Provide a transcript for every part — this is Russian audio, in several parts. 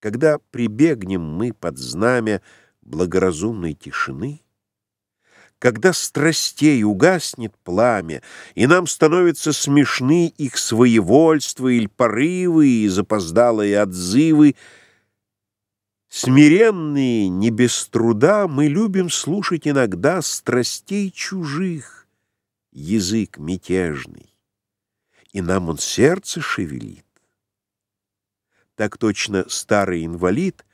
Когда прибегнем мы под знамя благоразумной тишины, когда страстей угаснет пламя, и нам становятся смешны их своевольство или порывы и запоздалые отзывы, смиренные не без труда, мы любим слушать иногда страстей чужих язык мятежный, и нам он сердце шевелит. Так точно старый инвалид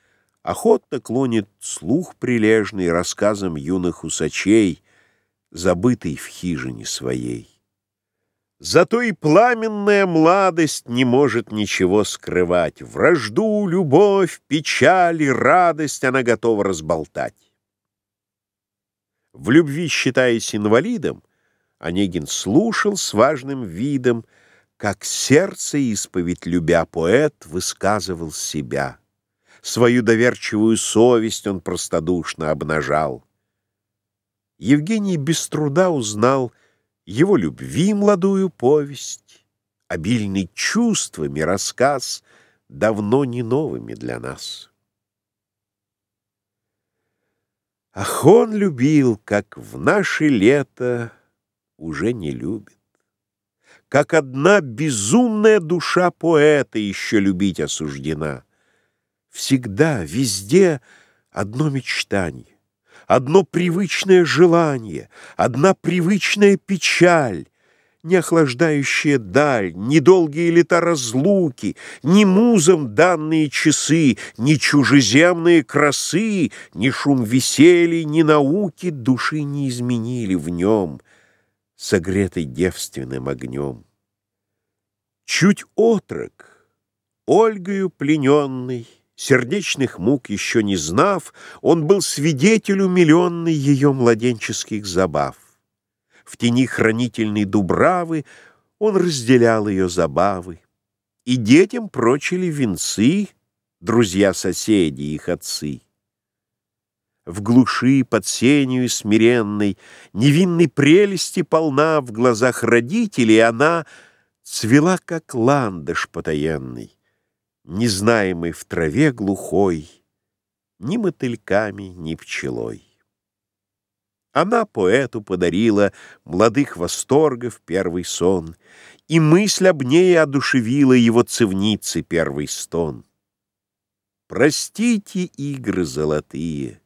охотно клонит слух прилежный рассказам юных усачей, забытый в хижине своей. Зато и пламенная младость не может ничего скрывать. Вражду, любовь, печаль и радость она готова разболтать. В любви, считаясь инвалидом, Онегин слушал с важным видом, как сердце исповедь любя, поэт высказывал себя. Свою доверчивую совесть он простодушно обнажал. Евгений без труда узнал его любви молодую повесть, обильный чувствами рассказ, давно не новыми для нас. Ах, он любил, как в наше лето уже не любит как одна безумная душа поэта еще любить осуждена. Всегда, везде одно мечтание, одно привычное желание, одна привычная печаль, не охлаждающая даль, ни долгие лета разлуки, ни музом данные часы, ни чужеземные красы, ни шум веселья, ни науки души не изменили в нем — согретый девственным огнем. Чуть отрок, Ольгою плененный, сердечных мук еще не знав, он был свидетель умиленный ее младенческих забав. В тени хранительной дубравы он разделял ее забавы, и детям прочили венцы, друзья-соседи, их отцы в глуши под сенью смиренной, невинной прелести полна в глазах родителей, она цвела, как ландыш потаенный, незнаемый в траве глухой, ни мотыльками, ни пчелой. Она поэту подарила молодых восторгов первый сон, и мысль об ней одушевила его цивницы первый стон. Простите игры золотые —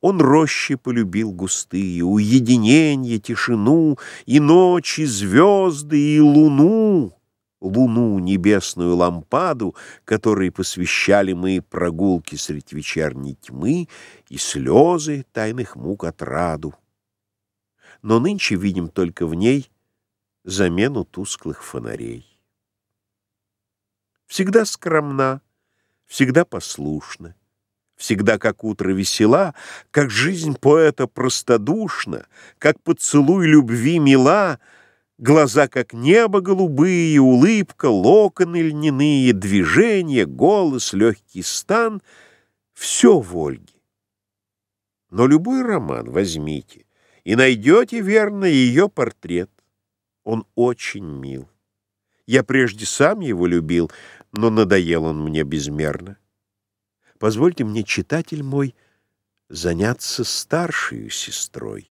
он рощи полюбил густые, уединенье, тишину, и ночи, звезды, и луну, луну, небесную лампаду, которой посвящали мы прогулки средь вечерней тьмы и слезы тайных мук отраду. Но нынче видим только в ней замену тусклых фонарей. Всегда скромна, всегда послушна всегда как утро весела, как жизнь поэта простодушна, как поцелуй любви мила, глаза как небо голубые, улыбка, локоны льняные, движение, голос, легкий стан — все в Ольге. Но любой роман возьмите и найдете, верно, ее портрет. Он очень мил. Я прежде сам его любил, но надоел он мне безмерно. Позвольте мне, читатель мой, заняться старшей сестрой.